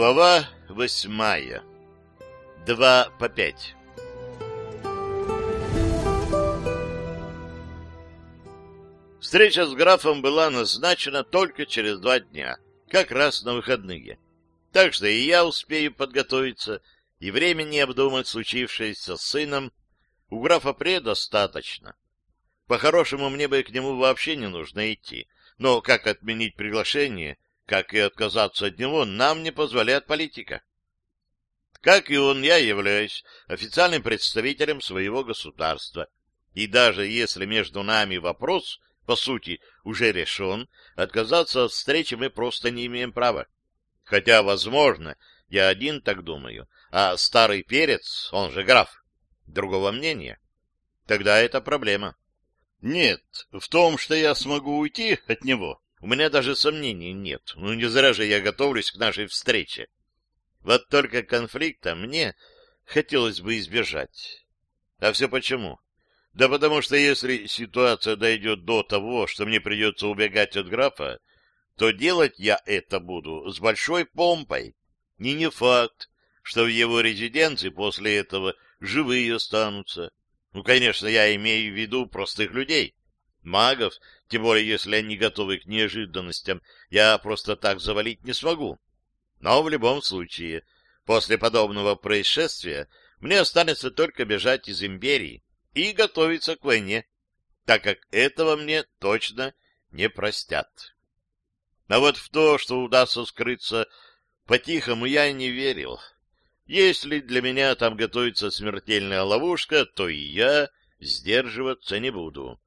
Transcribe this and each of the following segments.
Глава восьмая. Два по пять. Встреча с графом была назначена только через два дня, как раз на выходные. Так что и я успею подготовиться, и времени обдумать случившееся с сыном у графа предостаточно. По-хорошему, мне бы к нему вообще не нужно идти, но как отменить приглашение, как и отказаться от него, нам не позволяет политика. Как и он, я являюсь официальным представителем своего государства. И даже если между нами вопрос, по сути, уже решен, отказаться от встречи мы просто не имеем права. Хотя, возможно, я один так думаю, а старый перец, он же граф, другого мнения. Тогда это проблема. Нет, в том, что я смогу уйти от него, у меня даже сомнений нет. Ну, не зря же я готовлюсь к нашей встрече. Вот только конфликта мне хотелось бы избежать. А все почему? Да потому что если ситуация дойдет до того, что мне придется убегать от графа, то делать я это буду с большой помпой. И не факт, что в его резиденции после этого живые останутся. Ну, конечно, я имею в виду простых людей. Магов, тем более если они готовы к неожиданностям, я просто так завалить не смогу. Но в любом случае, после подобного происшествия мне останется только бежать из империи и готовиться к войне, так как этого мне точно не простят. А вот в то, что удастся скрыться по-тихому, я не верил. Если для меня там готовится смертельная ловушка, то и я сдерживаться не буду.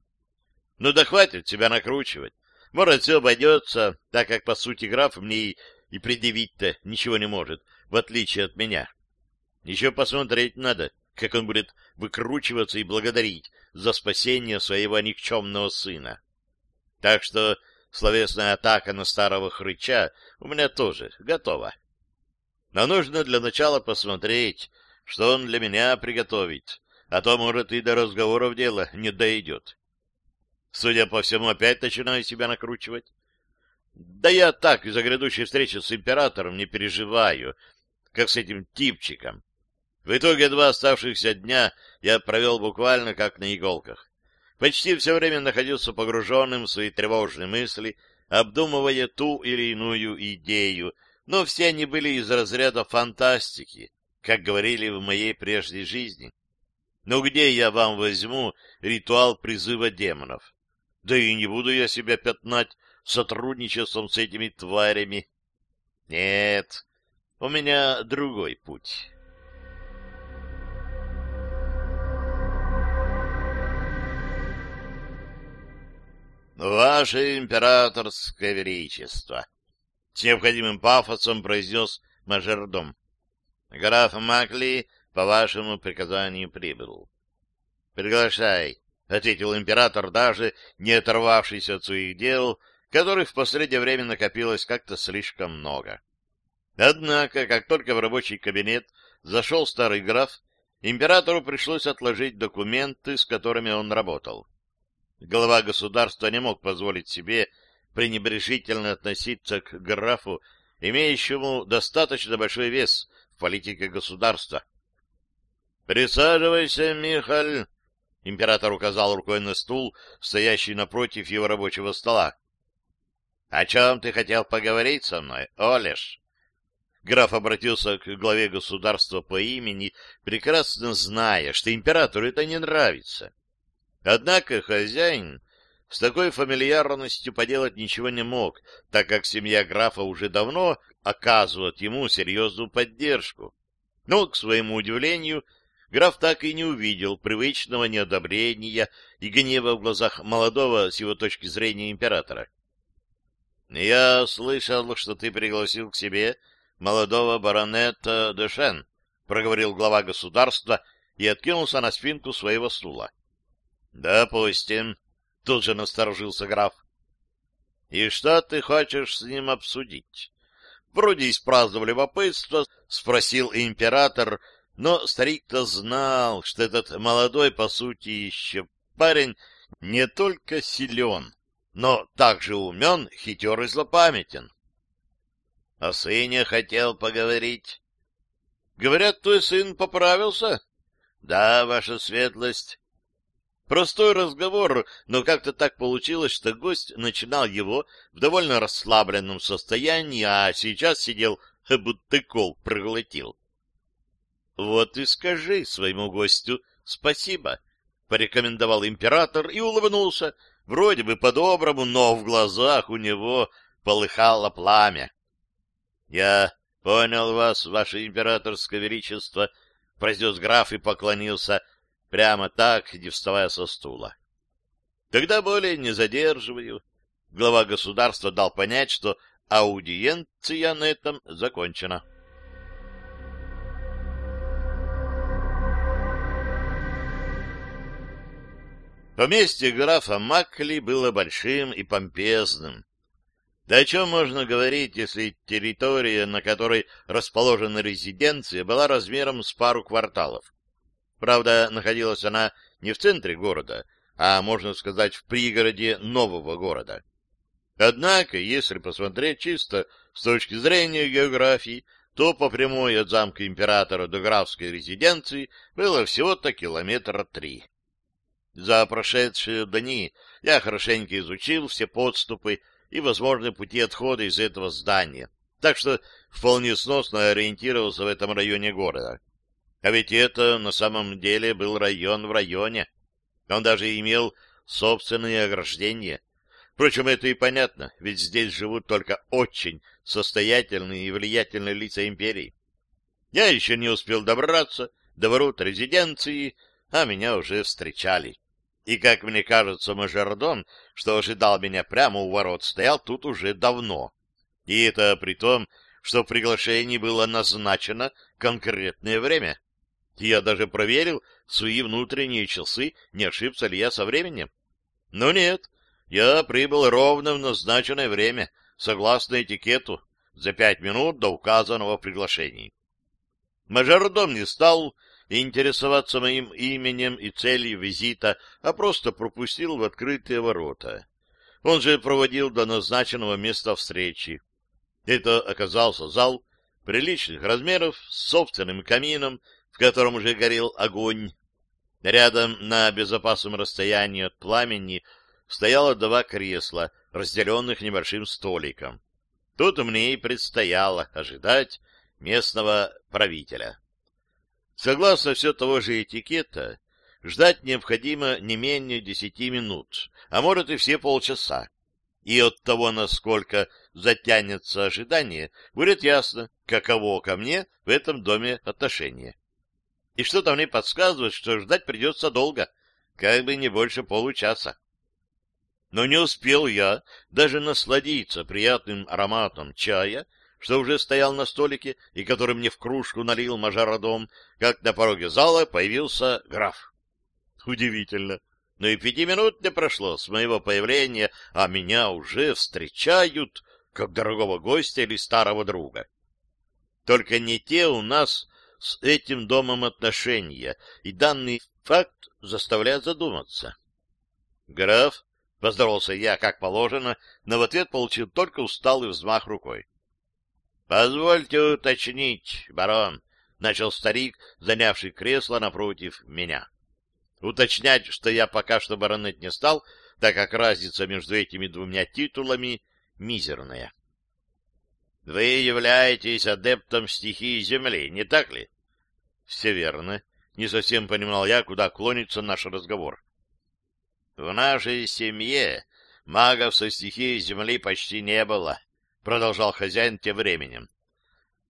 Ну да хватит себя накручивать. Может, все обойдется, так как, по сути, граф мне и, и предъявить-то ничего не может, в отличие от меня. Еще посмотреть надо, как он будет выкручиваться и благодарить за спасение своего никчемного сына. Так что словесная атака на старого хрыча у меня тоже готова. Но нужно для начала посмотреть, что он для меня приготовит, а то, может, и до разговоров дело не дойдет. Судя по всему, опять начинаю себя накручивать. Да я так из-за грядущей встречи с императором не переживаю, как с этим типчиком. В итоге два оставшихся дня я провел буквально как на иголках. Почти все время находился погруженным в свои тревожные мысли, обдумывая ту или иную идею, но все они были из разряда фантастики, как говорили в моей прежней жизни. Но где я вам возьму ритуал призыва демонов? Да и не буду я себя пятнать сотрудничеством с этими тварями. Нет, у меня другой путь. «Ваше императорское величество!» С необходимым пафосом произнес мажордом. «Граф Макли по вашему приказанию прибыл». «Приглашай», — ответил император, даже не оторвавшись от своих дел, которых в последнее время накопилось как-то слишком много. Однако, как только в рабочий кабинет зашел старый граф, императору пришлось отложить документы, с которыми он работал. Глава государства не мог позволить себе пренебрежительно относиться к графу, имеющему достаточно большой вес в политике государства. «Присаживайся, Михаль!» Император указал рукой на стул, стоящий напротив его рабочего стола. — О чем ты хотел поговорить со мной, Олеш? Граф обратился к главе государства по имени, прекрасно зная, что императору это не нравится. Однако хозяин с такой фамильярностью поделать ничего не мог, так как семья графа уже давно оказывает ему серьезную поддержку. Но, к своему удивлению, граф так и не увидел привычного неодобрения и гнева в глазах молодого, с его точки зрения, императора. — Я слышал, что ты пригласил к себе молодого баронета Дешен, — проговорил глава государства и откинулся на спинку своего стула. Допустим, тут же насторожился граф. И что ты хочешь с ним обсудить? Вроде из праздного любопытства спросил император, но старик-то знал, что этот молодой, по сути, еще парень не только силен, но также умен, хитер и злопамятен. О сыне хотел поговорить. Говорят, твой сын поправился? Да, ваша светлость. Простой разговор, но как-то так получилось, что гость начинал его в довольно расслабленном состоянии, а сейчас сидел, будто кол проглотил. — Вот и скажи своему гостю спасибо, — порекомендовал император и улыбнулся, вроде бы по-доброму, но в глазах у него полыхало пламя. — Я понял вас, ваше императорское величество, — произнес граф и поклонился, — прямо так, не вставая со стула. Тогда более не задерживаю. Глава государства дал понять, что аудиенция на этом закончена. Поместье графа Макли было большим и помпезным. Да о чем можно говорить, если территория, на которой расположена резиденция, была размером с пару кварталов? Правда, находилась она не в центре города, а, можно сказать, в пригороде нового города. Однако, если посмотреть чисто с точки зрения географии, то по прямой от замка императора до графской резиденции было всего-то километра три. За прошедшие дни я хорошенько изучил все подступы и возможные пути отхода из этого здания, так что вполне сносно ориентировался в этом районе города. А ведь это на самом деле был район в районе. Он даже имел собственное ограждение. Впрочем, это и понятно, ведь здесь живут только очень состоятельные и влиятельные лица империи. Я еще не успел добраться до ворот резиденции, а меня уже встречали. И, как мне кажется, мажордом, что ожидал меня прямо у ворот, стоял тут уже давно. И это при том, что в приглашении было назначено конкретное время. Я даже проверил свои внутренние часы, не ошибся ли я со временем. Но нет, я прибыл ровно в назначенное время, согласно этикету, за пять минут до указанного приглашения. Мажордом не стал интересоваться моим именем и целью визита, а просто пропустил в открытые ворота. Он же проводил до назначенного места встречи. Это оказался зал приличных размеров с собственным камином в котором уже горел огонь. Рядом на безопасном расстоянии от пламени стояло два кресла, разделенных небольшим столиком. Тут мне и предстояло ожидать местного правителя. Согласно все того же этикета, ждать необходимо не менее десяти минут, а может и все полчаса. И от того, насколько затянется ожидание, будет ясно, каково ко мне в этом доме отношение и что-то мне подсказывает, что ждать придется долго, как бы не больше получаса. Но не успел я даже насладиться приятным ароматом чая, что уже стоял на столике и который мне в кружку налил мажородом, как на пороге зала появился граф. Удивительно, но и пяти минут не прошло с моего появления, а меня уже встречают как дорогого гостя или старого друга. Только не те у нас с этим домом отношения, и данный факт заставляет задуматься. «Граф», — поздоровался я, как положено, но в ответ получил только усталый взмах рукой. «Позвольте уточнить, барон», — начал старик, занявший кресло напротив меня. Уточнять, что я пока что баронет не стал, так как разница между этими двумя титулами мизерная. Вы являетесь адептом стихии Земли, не так ли? Все верно. Не совсем понимал я, куда клонится наш разговор. В нашей семье магов со стихией Земли почти не было, продолжал хозяин тем временем.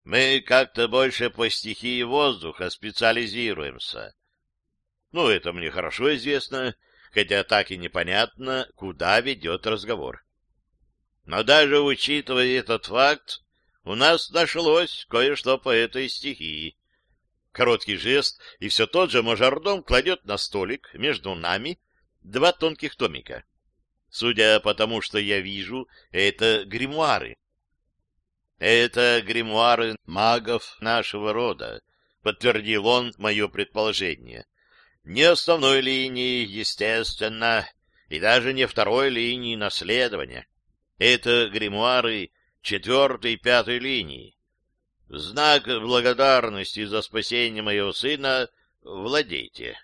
Мы как-то больше по стихии воздуха специализируемся. Ну, это мне хорошо известно, хотя так и непонятно, куда ведет разговор. Но даже учитывая этот факт, у нас нашлось кое-что по этой стихии. Короткий жест, и все тот же мажордом кладет на столик между нами два тонких томика. Судя по тому, что я вижу, это гримуары. Это гримуары магов нашего рода, подтвердил он мое предположение. Не основной линии, естественно, и даже не второй линии наследования. Это гримуары четвертой и пятой линии. В знак благодарности за спасение моего сына владейте.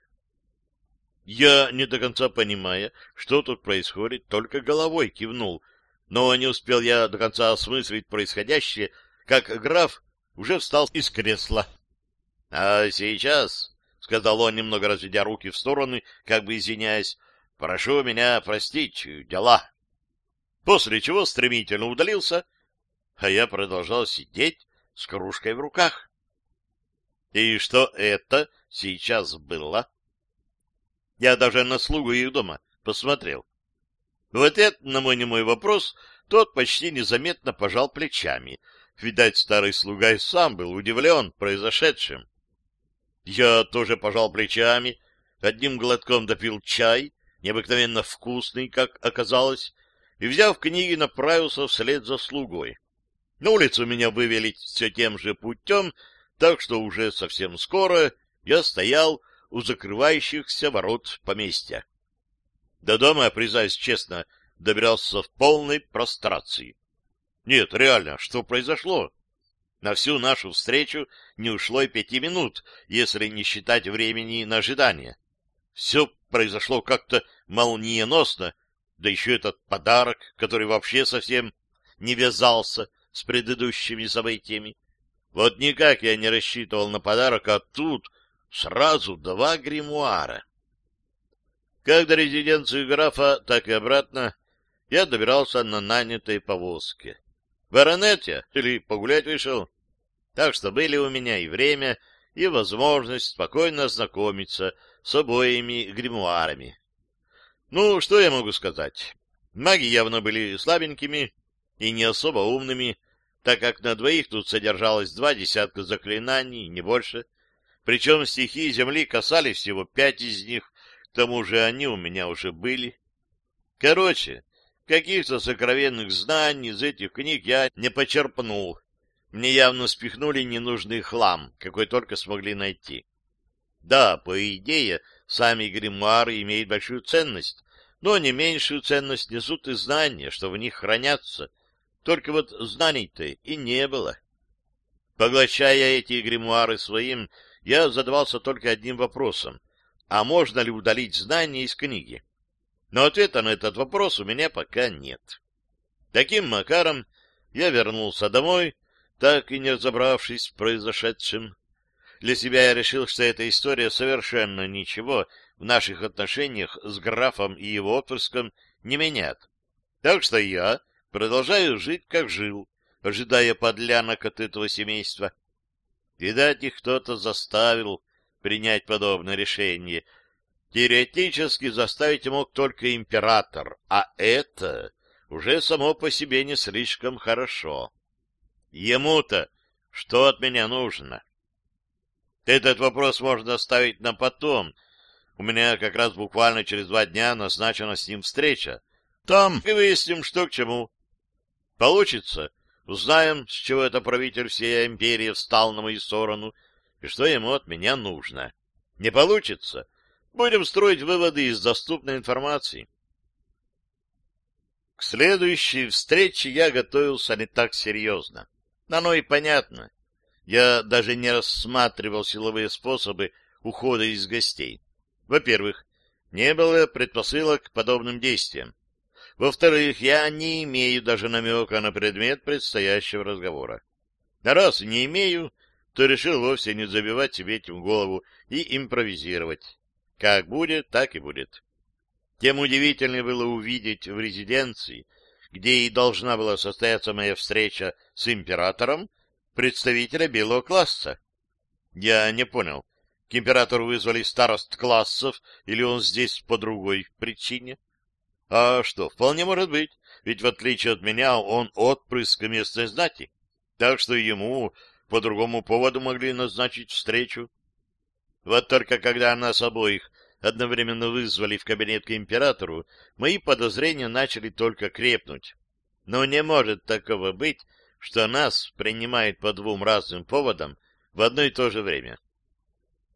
Я, не до конца понимая, что тут происходит, только головой кивнул, но не успел я до конца осмыслить происходящее, как граф уже встал из кресла. — А сейчас, — сказал он, немного разведя руки в стороны, как бы извиняясь, — прошу меня простить, дела. После чего стремительно удалился, а я продолжал сидеть с кружкой в руках. И что это сейчас было? Я даже на слугу их дома посмотрел. В ответ на мой немой вопрос тот почти незаметно пожал плечами. Видать, старый слуга и сам был удивлен произошедшим. Я тоже пожал плечами, одним глотком допил чай, необыкновенно вкусный, как оказалось, и, взяв книги, направился вслед за слугой. На улицу меня вывели все тем же путем, так что уже совсем скоро я стоял у закрывающихся ворот поместья. До дома, признаюсь честно, добирался в полной прострации. Нет, реально, что произошло? На всю нашу встречу не ушло и пяти минут, если не считать времени на ожидание. Все произошло как-то молниеносно, да еще этот подарок, который вообще совсем не вязался с предыдущими событиями. Вот никак я не рассчитывал на подарок, а тут сразу два гримуара. Как до резиденции графа, так и обратно я добирался на нанятой повозке. В Аронете или погулять вышел. Так что были у меня и время, и возможность спокойно ознакомиться с обоими гримуарами. Ну, что я могу сказать? Маги явно были слабенькими и не особо умными, так как на двоих тут содержалось два десятка заклинаний, не больше. Причем стихии земли касались всего пять из них, к тому же они у меня уже были. Короче, каких-то сокровенных знаний из этих книг я не почерпнул. Мне явно спихнули ненужный хлам, какой только смогли найти. Да, по идее, сами гримуары имеют большую ценность, но не меньшую ценность несут и знания, что в них хранятся. Только вот знаний-то и не было. Поглощая эти гримуары своим, я задавался только одним вопросом. А можно ли удалить знания из книги? Но ответа на этот вопрос у меня пока нет. Таким макаром я вернулся домой, так и не разобравшись в произошедшем. Для себя я решил, что эта история совершенно ничего в наших отношениях с графом и его отпрыском не меняет. Так что я продолжаю жить, как жил, ожидая подлянок от этого семейства. Видать, их кто-то заставил принять подобное решение. Теоретически заставить мог только император, а это уже само по себе не слишком хорошо. Ему-то что от меня нужно? Этот вопрос можно оставить на потом. У меня как раз буквально через два дня назначена с ним встреча. Там и выясним, что к чему. Получится, узнаем, с чего это правитель всей империи встал на мою сторону и что ему от меня нужно. Не получится, будем строить выводы из доступной информации. К следующей встрече я готовился не так серьезно. Оно и понятно. Я даже не рассматривал силовые способы ухода из гостей. Во-первых, не было предпосылок к подобным действиям. Во-вторых, я не имею даже намека на предмет предстоящего разговора. Раз не имею, то решил вовсе не забивать себе этим голову и импровизировать. Как будет, так и будет. Тем удивительнее было увидеть в резиденции, где и должна была состояться моя встреча с императором, представителя белого класса. Я не понял, к императору вызвали старост классов, или он здесь по другой причине? А что, вполне может быть, ведь в отличие от меня он отпрыск местной знати, так что ему по другому поводу могли назначить встречу. Вот только когда нас обоих одновременно вызвали в кабинет к императору, мои подозрения начали только крепнуть. Но не может такого быть, что нас принимают по двум разным поводам в одно и то же время.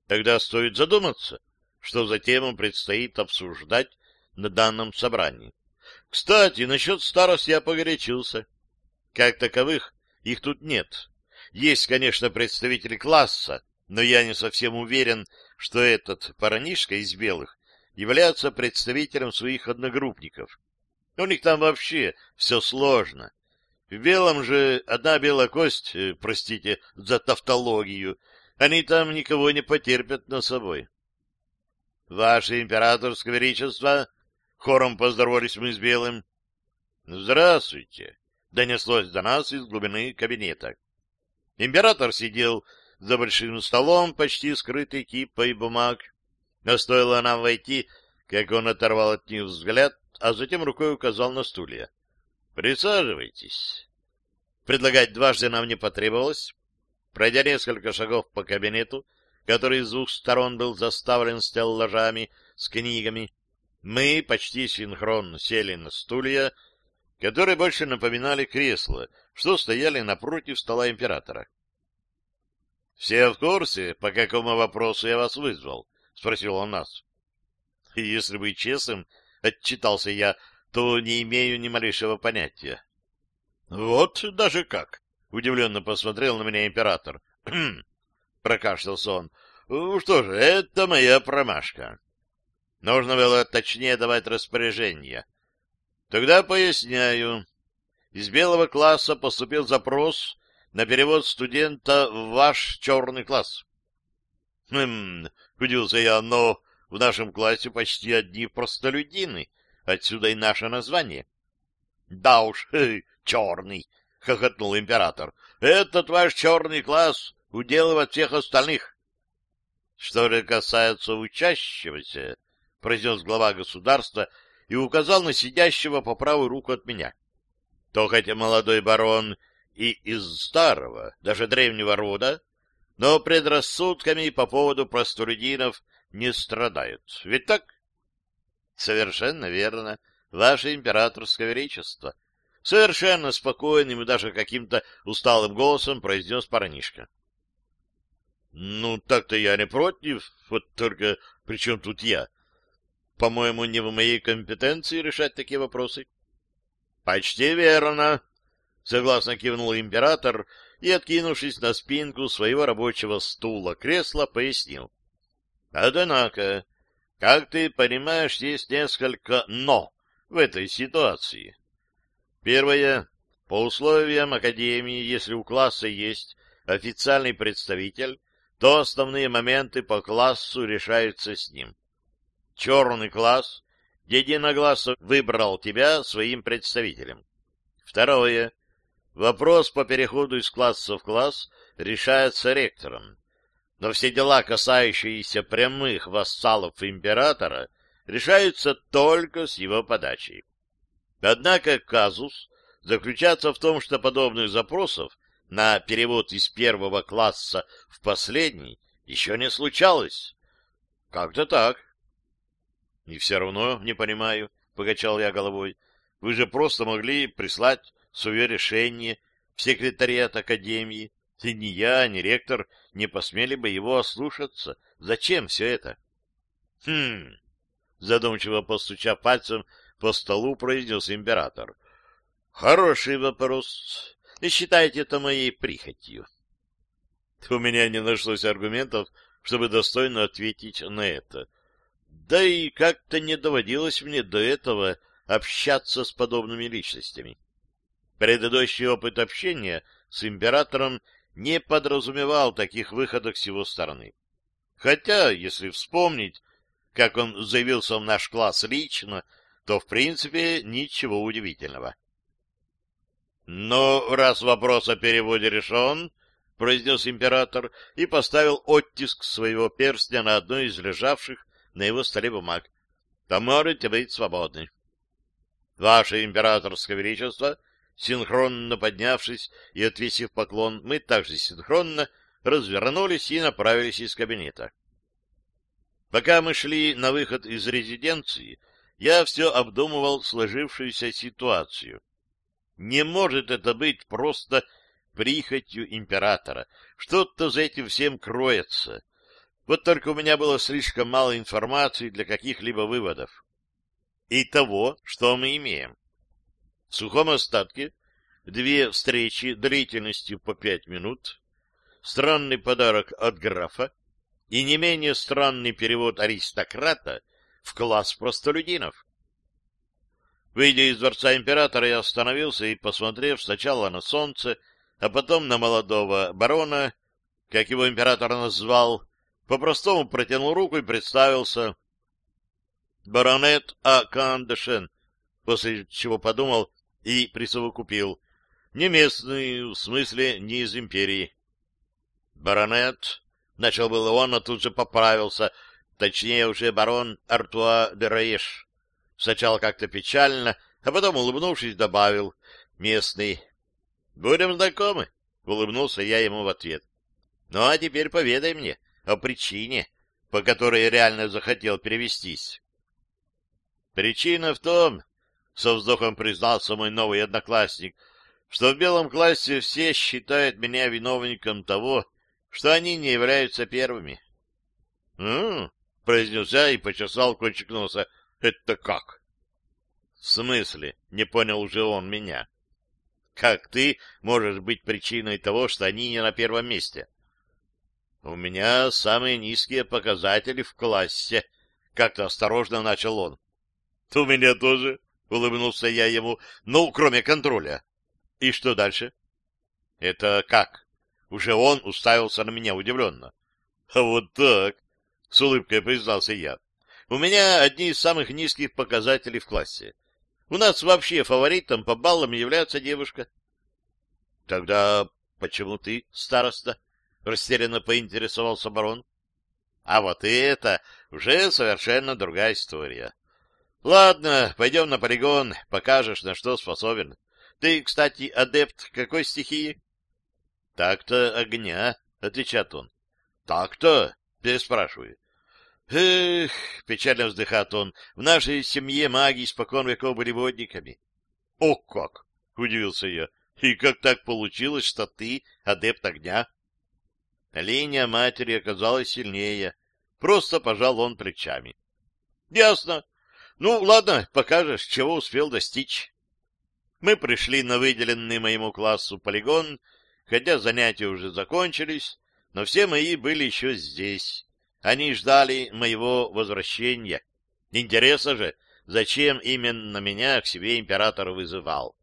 Тогда стоит задуматься, что за тему предстоит обсуждать на данном собрании. Кстати, насчет старост я погорячился. Как таковых их тут нет. Есть, конечно, представители класса, но я не совсем уверен, что этот парнишка из белых является представителем своих одногруппников. У них там вообще все сложно. В белом же одна белая кость, э, простите за тавтологию, они там никого не потерпят на собой. — Ваше императорское величество! — хором поздоровались мы с белым. — Здравствуйте! — донеслось до нас из глубины кабинета. Император сидел за большим столом, почти скрытый кипой бумаг. Но стоило нам войти, как он оторвал от них взгляд, а затем рукой указал на стулья. «Присаживайтесь». Предлагать дважды нам не потребовалось. Пройдя несколько шагов по кабинету, который с двух сторон был заставлен стеллажами с книгами, мы почти синхронно сели на стулья, которые больше напоминали кресла, что стояли напротив стола императора. — Все в курсе, по какому вопросу я вас вызвал? — спросил он нас. — Если быть честным, — отчитался я, — то не имею ни малейшего понятия. — Вот даже как! — удивленно посмотрел на меня император. — прокашлялся он. — Что же, это моя промашка. Нужно было точнее давать распоряжение. Тогда поясняю. Из белого класса поступил запрос на перевод студента в ваш черный класс. Хм, удивился я, но в нашем классе почти одни простолюдины, отсюда и наше название. Да уж, черный, хохотнул император. Этот ваш черный класс уделывает всех остальных. Что же касается учащегося, произнес глава государства и указал на сидящего по правую руку от меня, то хотя молодой барон и из старого, даже древнего рода, но предрассудками по поводу простолюдинов не страдают. Ведь так? Совершенно верно, ваше императорское величество. Совершенно спокойным и даже каким-то усталым голосом произнес парнишка. Ну, так-то я не против, вот только при чем тут я? По-моему, не в моей компетенции решать такие вопросы. Почти верно, согласно кивнул император и, откинувшись на спинку своего рабочего стула кресла, пояснил. Однако, как ты понимаешь, есть несколько «но» в этой ситуации. Первое. По условиям Академии, если у класса есть официальный представитель, то основные моменты по классу решаются с ним. Черный класс единогласно выбрал тебя своим представителем. Второе. Вопрос по переходу из класса в класс решается ректором. Но все дела, касающиеся прямых вассалов императора, решаются только с его подачей. Однако казус заключается в том, что подобных запросов на перевод из первого класса в последний еще не случалось. Как-то так. — И все равно не понимаю, — покачал я головой. — Вы же просто могли прислать свое решение в секретариат Академии. И ни я, ни ректор не посмели бы его ослушаться. Зачем все это? — Хм... — задумчиво постучав пальцем по столу, произнес император. — Хороший вопрос. И считайте это моей прихотью. У меня не нашлось аргументов, чтобы достойно ответить на это. Да и как-то не доводилось мне до этого общаться с подобными личностями. Предыдущий опыт общения с императором не подразумевал таких выходок с его стороны. Хотя, если вспомнить, как он заявился в наш класс лично, то, в принципе, ничего удивительного. «Но раз вопрос о переводе решен, — произнес император и поставил оттиск своего перстня на одной из лежавших на его столе бумаг. — То можете быть свободны. Ваше императорское величество, синхронно поднявшись и отвесив поклон, мы также синхронно развернулись и направились из кабинета. Пока мы шли на выход из резиденции, я все обдумывал сложившуюся ситуацию. Не может это быть просто прихотью императора. Что-то за этим всем кроется. Вот только у меня было слишком мало информации для каких-либо выводов. И того, что мы имеем. В сухом остатке две встречи длительностью по пять минут, странный подарок от графа и не менее странный перевод аристократа в класс простолюдинов. Выйдя из дворца императора, я остановился и, посмотрев сначала на солнце, а потом на молодого барона, как его император назвал, по-простому протянул руку и представился. Баронет А. Кандешен, после чего подумал и присовокупил. Не местный, в смысле, не из империи. Баронет, начал было он, но тут же поправился, точнее уже барон Артуа де Раеш. Сначала как-то печально, а потом, улыбнувшись, добавил «местный». «Будем знакомы», — улыбнулся я ему в ответ. «Ну, а теперь поведай мне о причине, по которой реально захотел перевестись». «Причина в том, — со вздохом признался мой новый одноклассник, — что в белом классе все считают меня виновником того, что они не являются первыми. — М-м, — произнес я и почесал кончик носа. — Это как? — В смысле? — не понял уже он меня. — Как ты можешь быть причиной того, что они не на первом месте? — У меня самые низкие показатели в классе, — как-то осторожно начал он. — У меня тоже, — улыбнулся я ему, — ну, кроме контроля. — И что дальше? — Это как? Уже он уставился на меня удивленно. — А вот так, — с улыбкой признался я. — У меня одни из самых низких показателей в классе. У нас вообще фаворитом по баллам является девушка. — Тогда почему ты староста? — растерянно поинтересовался барон. — А вот это уже совершенно другая история. Ладно, пойдем на полигон, покажешь, на что способен. Ты, кстати, адепт какой стихии? Так-то огня, отвечает он. Так-то? Переспрашиваю. Эх, печально вздыхает он, в нашей семье маги испокон веков были водниками. О как! Удивился я. И как так получилось, что ты адепт огня? Линия матери оказалась сильнее. Просто пожал он плечами. Ясно. Ну, ладно, покажешь, чего успел достичь. Мы пришли на выделенный моему классу полигон, хотя занятия уже закончились, но все мои были еще здесь. Они ждали моего возвращения. Интересно же, зачем именно меня к себе император вызывал.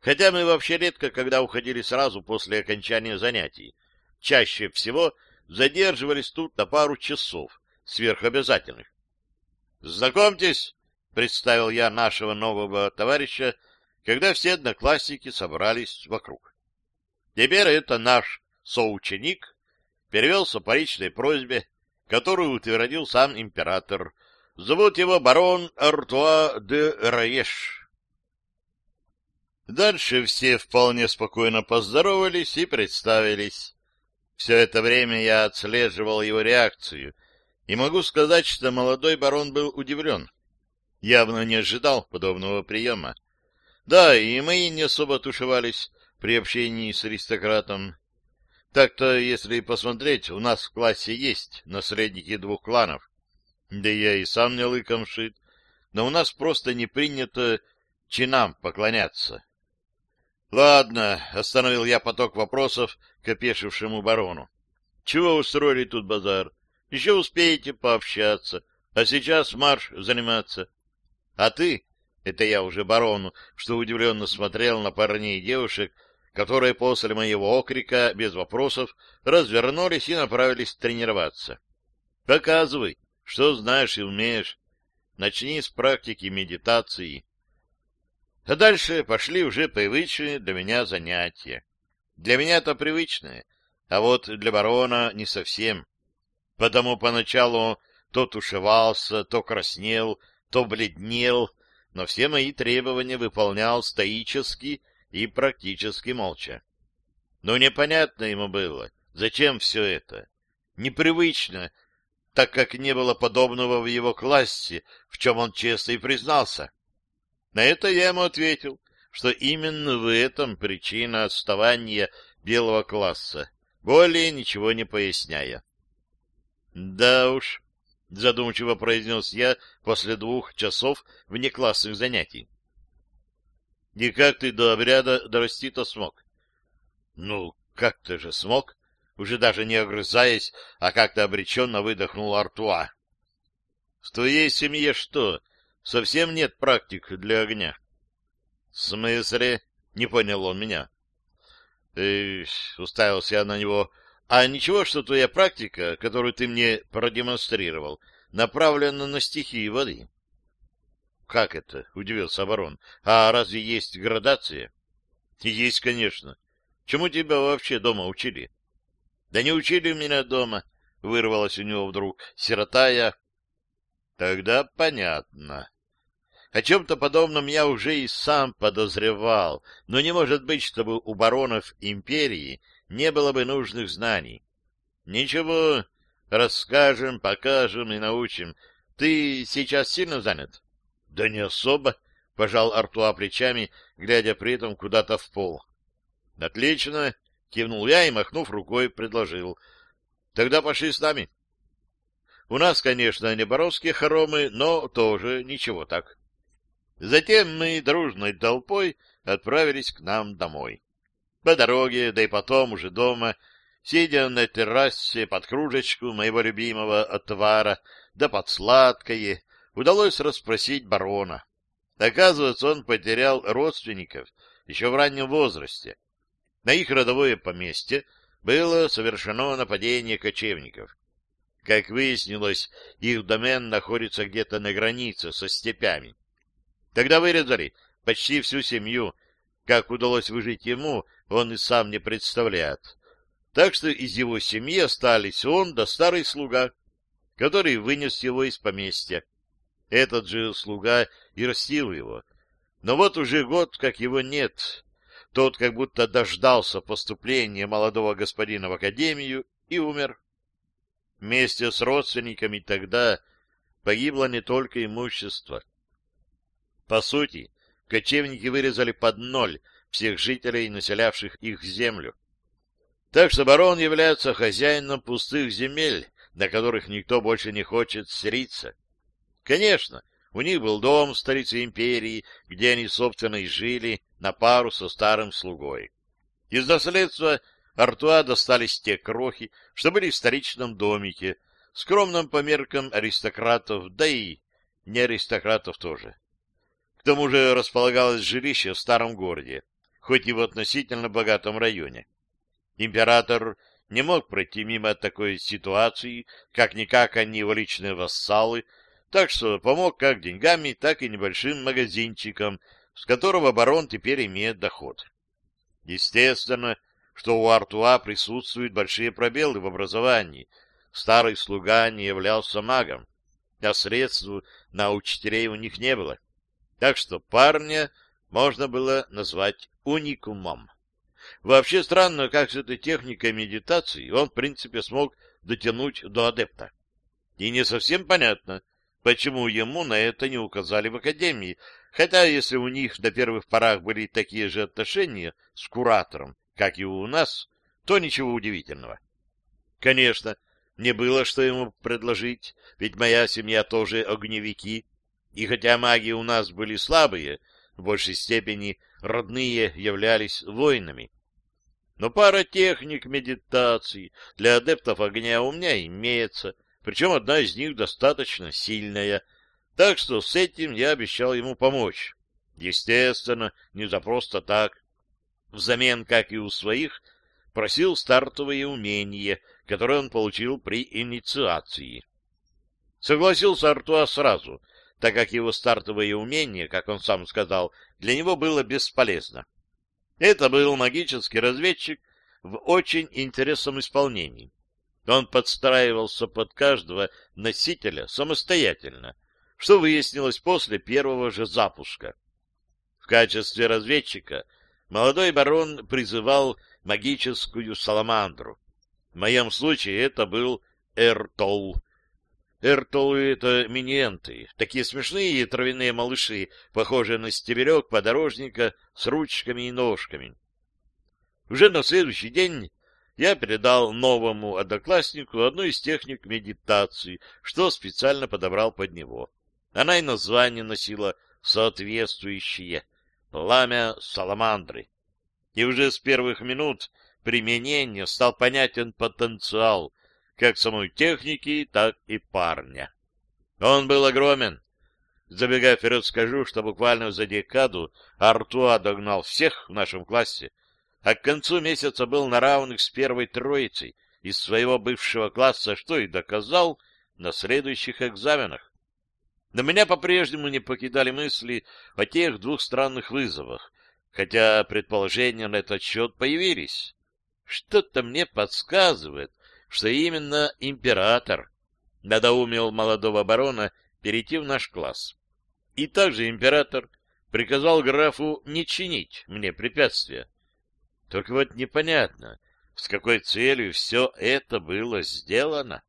Хотя мы вообще редко, когда уходили сразу после окончания занятий, чаще всего задерживались тут на пару часов сверхобязательных. «Знакомьтесь», — представил я нашего нового товарища, когда все одноклассники собрались вокруг. Теперь это наш соученик, перевелся по личной просьбе, которую утвердил сам император. Зовут его барон Артуа де Раеш. Дальше все вполне спокойно поздоровались и представились. Все это время я отслеживал его реакцию — и могу сказать, что молодой барон был удивлен. Явно не ожидал подобного приема. Да, и мы не особо тушевались при общении с аристократом. Так-то, если посмотреть, у нас в классе есть наследники двух кланов. Да я и сам не лыком шит. Но у нас просто не принято чинам поклоняться. Ладно, остановил я поток вопросов к опешившему барону. Чего устроили тут базар? Еще успеете пообщаться, а сейчас марш заниматься. А ты, это я уже барону, что удивленно смотрел на парней и девушек, которые после моего окрика без вопросов развернулись и направились тренироваться. Показывай, что знаешь и умеешь. Начни с практики медитации. А дальше пошли уже привычные для меня занятия. Для меня это привычное, а вот для барона не совсем. Потому поначалу то тушевался, то краснел, то бледнел, но все мои требования выполнял стоически и практически молча. Но непонятно ему было, зачем все это. Непривычно, так как не было подобного в его классе, в чем он честно и признался. На это я ему ответил, что именно в этом причина отставания белого класса, более ничего не поясняя. — Да уж, — задумчиво произнес я после двух часов внеклассных занятий. И как ты до обряда дорасти-то смог? Ну, как-то же смог, уже даже не огрызаясь, а как-то обреченно выдохнул Артуа. В твоей семье что, совсем нет практик для огня? — В смысле? — не понял он меня. — уставился я на него. — А ничего, что твоя практика, которую ты мне продемонстрировал, направлена на стихии воды? — Как это? — удивился оборон. — А разве есть градация? — Есть, конечно. Чему тебя вообще дома учили? — Да не учили меня дома, — вырвалось у него вдруг. Сирота я. — Тогда понятно. О чем-то подобном я уже и сам подозревал, но не может быть, чтобы у баронов империи не было бы нужных знаний. Ничего, расскажем, покажем и научим. Ты сейчас сильно занят? — Да не особо, — пожал Артуа плечами, глядя при этом куда-то в пол. — Отлично, — кивнул я и, махнув рукой, предложил. — Тогда пошли с нами. У нас, конечно, не боровские хоромы, но тоже ничего так. Затем мы дружной толпой отправились к нам домой. По дороге, да и потом уже дома, сидя на террасе под кружечку моего любимого отвара, да под сладкое, удалось расспросить барона. Оказывается, он потерял родственников еще в раннем возрасте. На их родовое поместье было совершено нападение кочевников. Как выяснилось, их домен находится где-то на границе со степями. Тогда вырезали почти всю семью. Как удалось выжить ему, он и сам не представляет. Так что из его семьи остались он да старый слуга, который вынес его из поместья. Этот же слуга и растил его. Но вот уже год, как его нет, тот как будто дождался поступления молодого господина в академию и умер. Вместе с родственниками тогда погибло не только имущество. По сути, кочевники вырезали под ноль всех жителей, населявших их землю. Так что барон является хозяином пустых земель, на которых никто больше не хочет селиться. Конечно, у них был дом в столице империи, где они, собственно, и жили, на пару со старым слугой. Из наследства Артуа достались те крохи, что были в столичном домике, скромном по меркам аристократов, да и не аристократов тоже. К тому же располагалось жилище в старом городе, хоть и в относительно богатом районе. Император не мог пройти мимо такой ситуации, как-никак они его личные вассалы, так что помог как деньгами, так и небольшим магазинчиком, с которого барон теперь имеет доход. Естественно, что у Артуа присутствуют большие пробелы в образовании. Старый слуга не являлся магом, а средств на учителей у них не было. Так что парня можно было назвать уникумом. Вообще странно, как с этой техникой медитации он, в принципе, смог дотянуть до адепта. И не совсем понятно, почему ему на это не указали в академии, Хотя, если у них до первых порах были такие же отношения с куратором, как и у нас, то ничего удивительного. Конечно, не было что ему предложить, ведь моя семья тоже огневики, и хотя маги у нас были слабые, в большей степени родные являлись воинами. Но пара техник медитации для адептов огня у меня имеется, причем одна из них достаточно сильная — так что с этим я обещал ему помочь. Естественно, не за просто так. Взамен, как и у своих, просил стартовые умения, которые он получил при инициации. Согласился Артуа сразу, так как его стартовое умение, как он сам сказал, для него было бесполезно. Это был магический разведчик в очень интересном исполнении. Он подстраивался под каждого носителя самостоятельно, что выяснилось после первого же запуска. В качестве разведчика молодой барон призывал магическую саламандру. В моем случае это был Эртол. Эртолы — это миниенты, такие смешные травяные малыши, похожие на стебелек подорожника с ручками и ножками. Уже на следующий день я передал новому однокласснику одну из техник медитации, что специально подобрал под него. Она и название носила соответствующее. Пламя саламандры. И уже с первых минут применения стал понятен потенциал как самой техники, так и парня. Он был огромен. Забегая вперед, скажу, что буквально за декаду Артуа догнал всех в нашем классе, а к концу месяца был на равных с первой троицей из своего бывшего класса, что и доказал на следующих экзаменах. Но меня по-прежнему не покидали мысли о тех двух странных вызовах, хотя предположения на этот счет появились. Что-то мне подсказывает, что именно император надоумил молодого барона перейти в наш класс. И также император приказал графу не чинить мне препятствия. Только вот непонятно, с какой целью все это было сделано.